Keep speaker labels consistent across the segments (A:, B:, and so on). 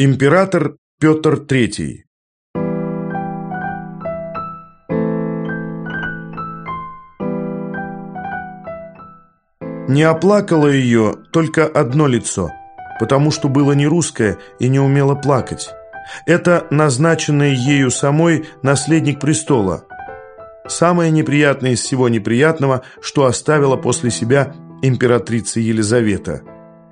A: Император Петр III Не оплакало ее только одно лицо, потому что было не русское и не умело плакать. Это назначенный ею самой наследник престола. Самое неприятное из всего неприятного, что оставила после себя императрица Елизавета.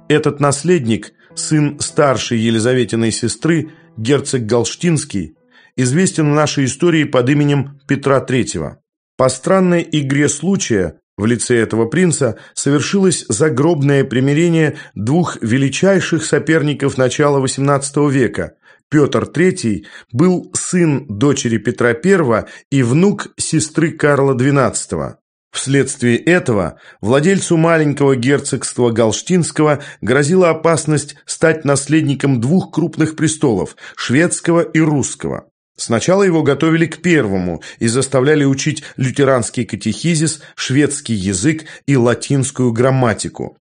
A: Этот наследник сын старшей Елизаветиной сестры, герцог Галштинский, известен в нашей истории под именем Петра III. По странной игре случая в лице этого принца совершилось загробное примирение двух величайших соперников начала XVIII века. Петр III был сын дочери Петра I и внук сестры Карла XII. Вследствие этого владельцу маленького герцогства Галштинского грозила опасность стать наследником двух крупных престолов – шведского и русского. Сначала его готовили к первому и заставляли учить лютеранский катехизис, шведский язык и латинскую грамматику.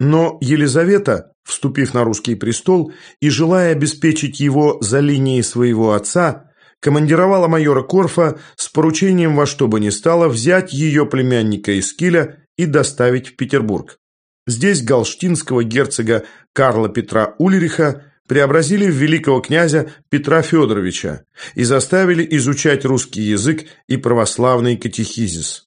A: Но Елизавета, вступив на русский престол и желая обеспечить его за линией своего отца, командировала майора Корфа с поручением во что бы ни стало взять ее племянника из Киля и доставить в Петербург. Здесь галштинского герцога Карла Петра Ульриха преобразили в великого князя Петра Федоровича и заставили изучать русский язык и православный катехизис.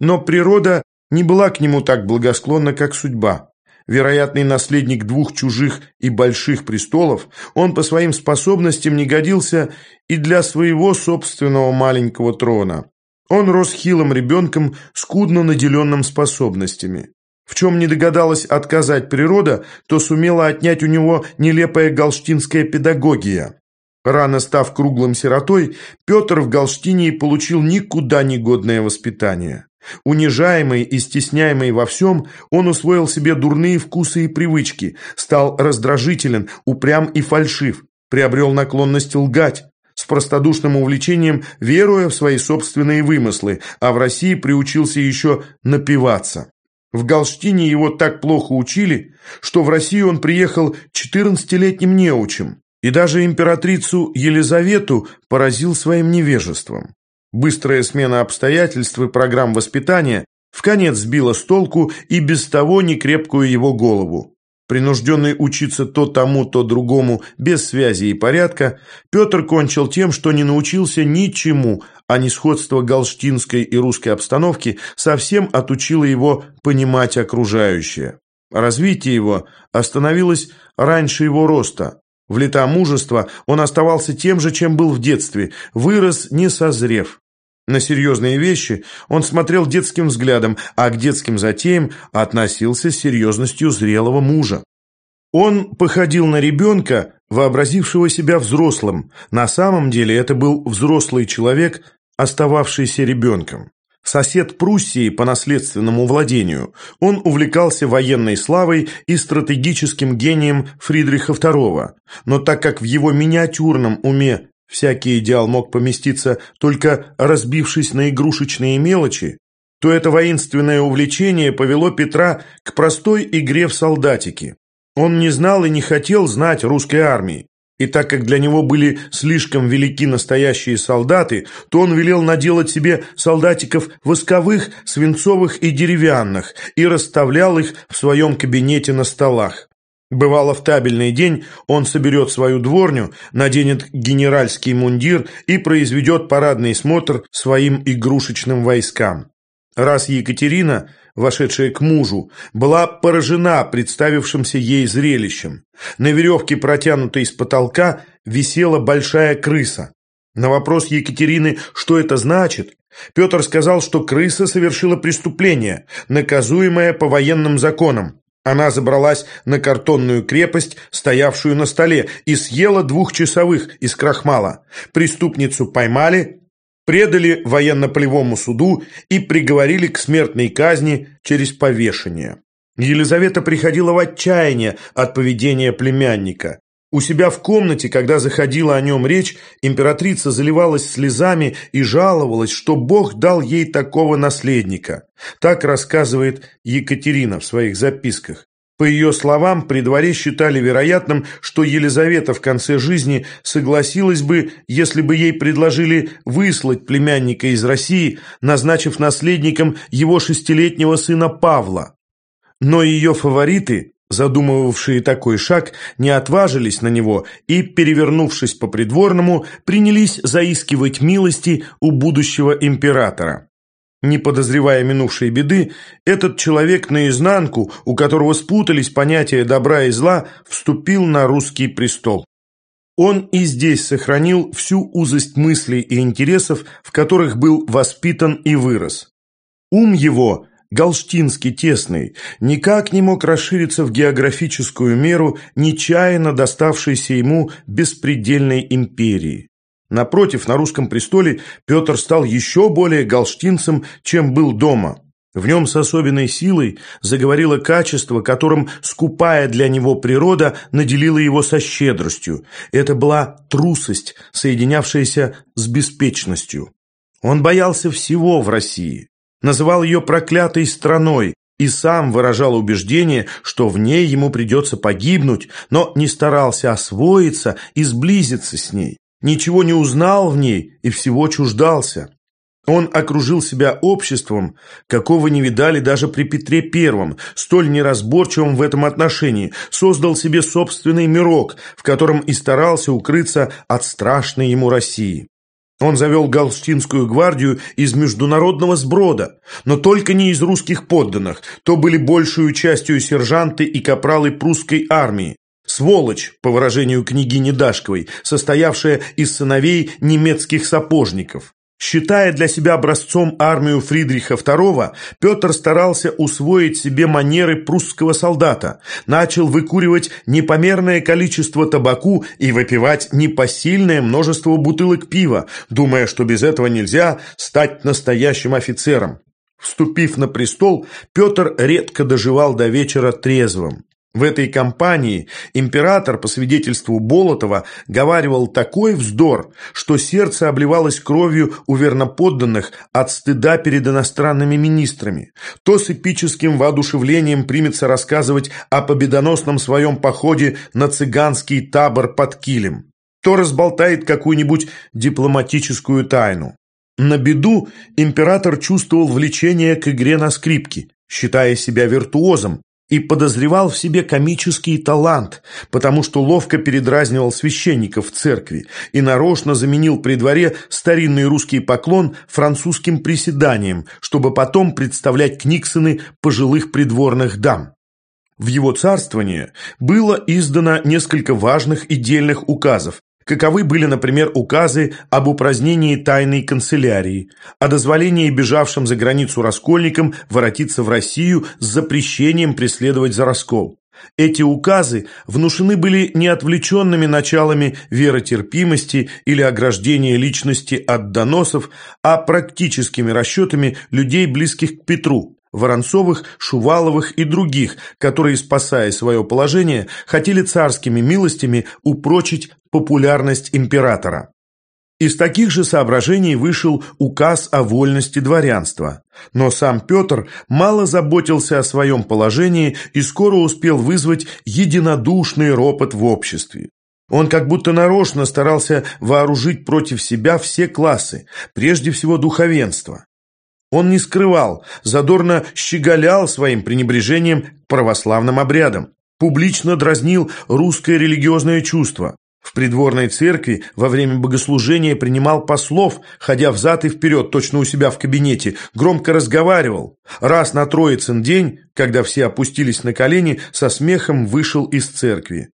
A: Но природа не была к нему так благосклонна, как судьба вероятный наследник двух чужих и больших престолов, он по своим способностям не годился и для своего собственного маленького трона. Он рос хилым ребенком, скудно наделенным способностями. В чем не догадалась отказать природа, то сумела отнять у него нелепая галштинская педагогия. Рано став круглым сиротой, Петр в Галштине получил никуда негодное воспитание. Унижаемый и стесняемый во всем, он усвоил себе дурные вкусы и привычки, стал раздражителен, упрям и фальшив, приобрел наклонность лгать, с простодушным увлечением веруя в свои собственные вымыслы, а в России приучился еще напиваться. В Галштине его так плохо учили, что в Россию он приехал 14-летним неучем, и даже императрицу Елизавету поразил своим невежеством. Быстрая смена обстоятельств и программ воспитания в конец сбила с толку и без того некрепкую его голову. Принужденный учиться то тому, то другому, без связи и порядка, Петр кончил тем, что не научился ничему, а несходство галштинской и русской обстановки совсем отучило его понимать окружающее. Развитие его остановилось раньше его роста. В лета мужества он оставался тем же, чем был в детстве, вырос, не созрев. На серьезные вещи он смотрел детским взглядом, а к детским затеям относился с серьезностью зрелого мужа. Он походил на ребенка, вообразившего себя взрослым. На самом деле это был взрослый человек, остававшийся ребенком. Сосед Пруссии по наследственному владению, он увлекался военной славой и стратегическим гением Фридриха II, но так как в его миниатюрном уме всякий идеал мог поместиться только разбившись на игрушечные мелочи, то это воинственное увлечение повело Петра к простой игре в солдатики. Он не знал и не хотел знать русской армии. И так как для него были слишком велики настоящие солдаты, то он велел наделать себе солдатиков восковых, свинцовых и деревянных и расставлял их в своем кабинете на столах. Бывало, в табельный день он соберет свою дворню, наденет генеральский мундир и произведет парадный смотр своим игрушечным войскам. Раз Екатерина, вошедшая к мужу, была поражена представившимся ей зрелищем. На веревке, протянутой с потолка, висела большая крыса. На вопрос Екатерины, что это значит, Петр сказал, что крыса совершила преступление, наказуемое по военным законам. Она забралась на картонную крепость, стоявшую на столе, и съела двух часовых из крахмала. Преступницу поймали, предали военно-полевому суду и приговорили к смертной казни через повешение. Елизавета приходила в отчаяние от поведения племянника. У себя в комнате, когда заходила о нем речь, императрица заливалась слезами и жаловалась, что Бог дал ей такого наследника. Так рассказывает Екатерина в своих записках. По ее словам, при дворе считали вероятным, что Елизавета в конце жизни согласилась бы, если бы ей предложили выслать племянника из России, назначив наследником его шестилетнего сына Павла. Но ее фавориты, задумывавшие такой шаг, не отважились на него и, перевернувшись по придворному, принялись заискивать милости у будущего императора. Не подозревая минувшей беды, этот человек наизнанку, у которого спутались понятия добра и зла, вступил на русский престол. Он и здесь сохранил всю узость мыслей и интересов, в которых был воспитан и вырос. Ум его, галштинский тесный, никак не мог расшириться в географическую меру нечаянно доставшейся ему беспредельной империи. Напротив, на русском престоле Петр стал еще более галштинцем, чем был дома. В нем с особенной силой заговорило качество, которым скупая для него природа наделила его со щедростью. Это была трусость, соединявшаяся с беспечностью. Он боялся всего в России, называл ее проклятой страной и сам выражал убеждение, что в ней ему придется погибнуть, но не старался освоиться и сблизиться с ней ничего не узнал в ней и всего чуждался. Он окружил себя обществом, какого не видали даже при Петре Первом, столь неразборчивым в этом отношении, создал себе собственный мирок, в котором и старался укрыться от страшной ему России. Он завел Галштинскую гвардию из международного сброда, но только не из русских подданных, то были большую частью сержанты и капралы прусской армии, Сволочь, по выражению княгини Дашковой, состоявшая из сыновей немецких сапожников. Считая для себя образцом армию Фридриха II, Петр старался усвоить себе манеры прусского солдата, начал выкуривать непомерное количество табаку и выпивать непосильное множество бутылок пива, думая, что без этого нельзя стать настоящим офицером. Вступив на престол, Петр редко доживал до вечера трезвым. В этой кампании император, по свидетельству Болотова, говаривал такой вздор, что сердце обливалось кровью у верноподданных от стыда перед иностранными министрами. То с эпическим воодушевлением примется рассказывать о победоносном своем походе на цыганский табор под Килем, то разболтает какую-нибудь дипломатическую тайну. На беду император чувствовал влечение к игре на скрипке, считая себя виртуозом, и подозревал в себе комический талант, потому что ловко передразнивал священников в церкви и нарочно заменил при дворе старинный русский поклон французским приседанием, чтобы потом представлять Книксоны пожилых придворных дам. В его царствование было издано несколько важных и дельных указов, Каковы были, например, указы об упразднении тайной канцелярии, о дозволении бежавшим за границу раскольникам воротиться в Россию с запрещением преследовать за раскол. Эти указы внушены были не отвлеченными началами веротерпимости или ограждения личности от доносов, а практическими расчетами людей, близких к Петру, Воронцовых, Шуваловых и других, которые, спасая свое положение, хотели царскими милостями упрочить популярность императора. Из таких же соображений вышел указ о вольности дворянства. Но сам Петр мало заботился о своем положении и скоро успел вызвать единодушный ропот в обществе. Он как будто нарочно старался вооружить против себя все классы, прежде всего духовенство. Он не скрывал, задорно щеголял своим пренебрежением к православным обрядам, публично дразнил русское религиозное чувство. В придворной церкви во время богослужения принимал послов, ходя взад и вперед, точно у себя в кабинете, громко разговаривал. Раз на Троицын день, когда все опустились на колени, со смехом вышел из церкви.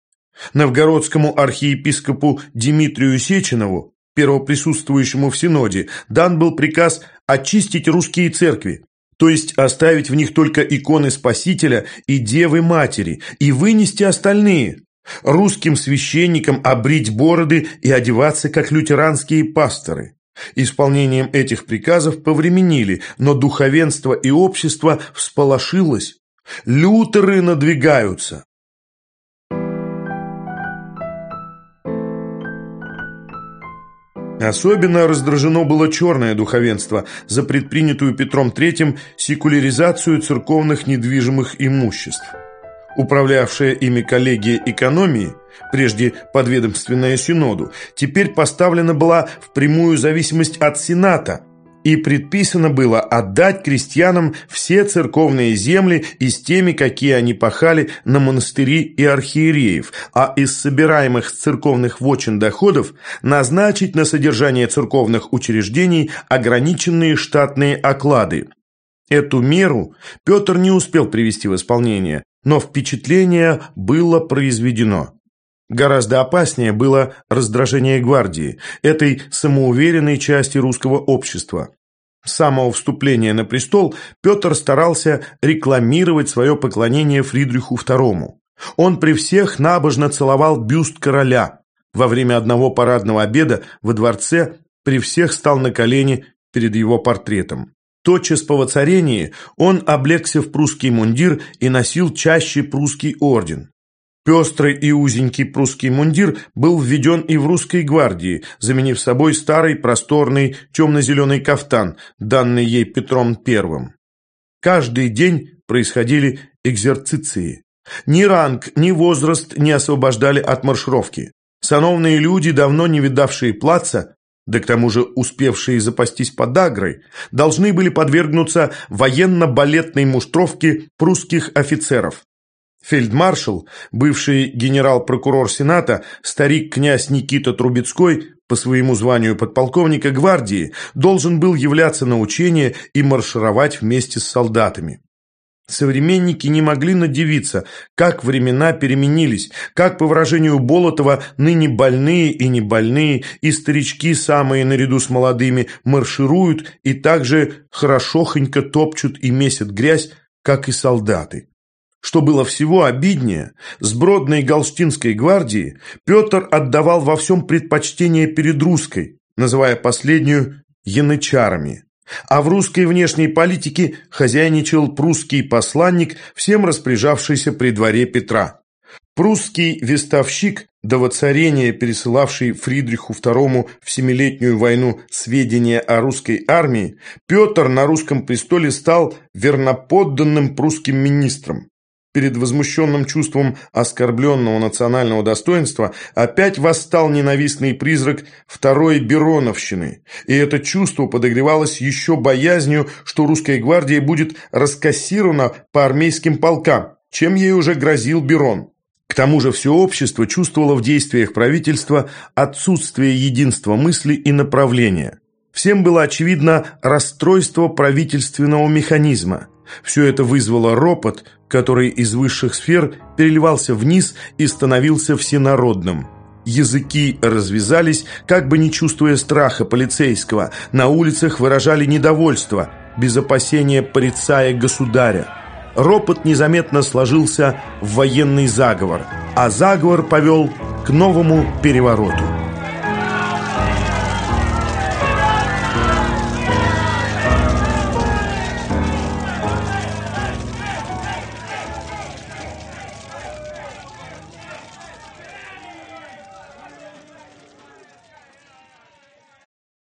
A: Новгородскому архиепископу Дмитрию Сеченову первоприсутствующему в Синоде, дан был приказ очистить русские церкви, то есть оставить в них только иконы Спасителя и Девы Матери, и вынести остальные. Русским священникам обрить бороды и одеваться, как лютеранские пасторы. Исполнением этих приказов повременили, но духовенство и общество всполошилось. Лютеры надвигаются. Особенно раздражено было черное духовенство за предпринятую Петром III секуляризацию церковных недвижимых имуществ. Управлявшая ими коллегия экономии, прежде подведомственная Синоду, теперь поставлена была в прямую зависимость от Сената, и предписано было отдать крестьянам все церковные земли и с теми, какие они пахали на монастыри и архиереев, а из собираемых церковных вотчин доходов назначить на содержание церковных учреждений ограниченные штатные оклады. Эту меру Петр не успел привести в исполнение, но впечатление было произведено. Гораздо опаснее было раздражение гвардии, этой самоуверенной части русского общества. С самого вступления на престол Петр старался рекламировать свое поклонение Фридриху II. Он при всех набожно целовал бюст короля. Во время одного парадного обеда во дворце при всех стал на колени перед его портретом. Тотчас по воцарении он облегся в прусский мундир и носил чаще прусский орден. Пестрый и узенький прусский мундир был введен и в русской гвардии, заменив собой старый просторный темно-зеленый кафтан, данный ей Петром I. Каждый день происходили экзерциции. Ни ранг, ни возраст не освобождали от маршировки. Сановные люди, давно не видавшие плаца, да к тому же успевшие запастись подагрой, должны были подвергнуться военно-балетной муштровке прусских офицеров. Фельдмаршал, бывший генерал-прокурор Сената, старик-князь Никита Трубецкой, по своему званию подполковника гвардии, должен был являться на учения и маршировать вместе с солдатами. Современники не могли надевиться, как времена переменились, как, по выражению Болотова, ныне больные и небольные, и старички, самые наряду с молодыми, маршируют и также хорошохонько топчут и месят грязь, как и солдаты. Что было всего обиднее, сбродной Галштинской гвардии Петр отдавал во всем предпочтение перед русской, называя последнюю янычарами. А в русской внешней политике хозяйничал прусский посланник, всем распоряжавшийся при дворе Петра. Прусский вестовщик, до воцарения пересылавший Фридриху II в Семилетнюю войну сведения о русской армии, Петр на русском престоле стал верноподданным прусским министром перед возмущенным чувством оскорбленного национального достоинства опять восстал ненавистный призрак второй Бероновщины, и это чувство подогревалось еще боязнью, что русская гвардия будет раскассирована по армейским полкам, чем ей уже грозил Берон. К тому же все общество чувствовало в действиях правительства отсутствие единства мысли и направления. Всем было очевидно расстройство правительственного механизма – все это вызвало ропот, который из высших сфер переливался вниз и становился всенародным. Языки развязались, как бы не чувствуя страха полицейского, на улицах выражали недовольство, без опасения порицая государя. Ропот незаметно сложился в военный заговор, а заговор повел к новому перевороту.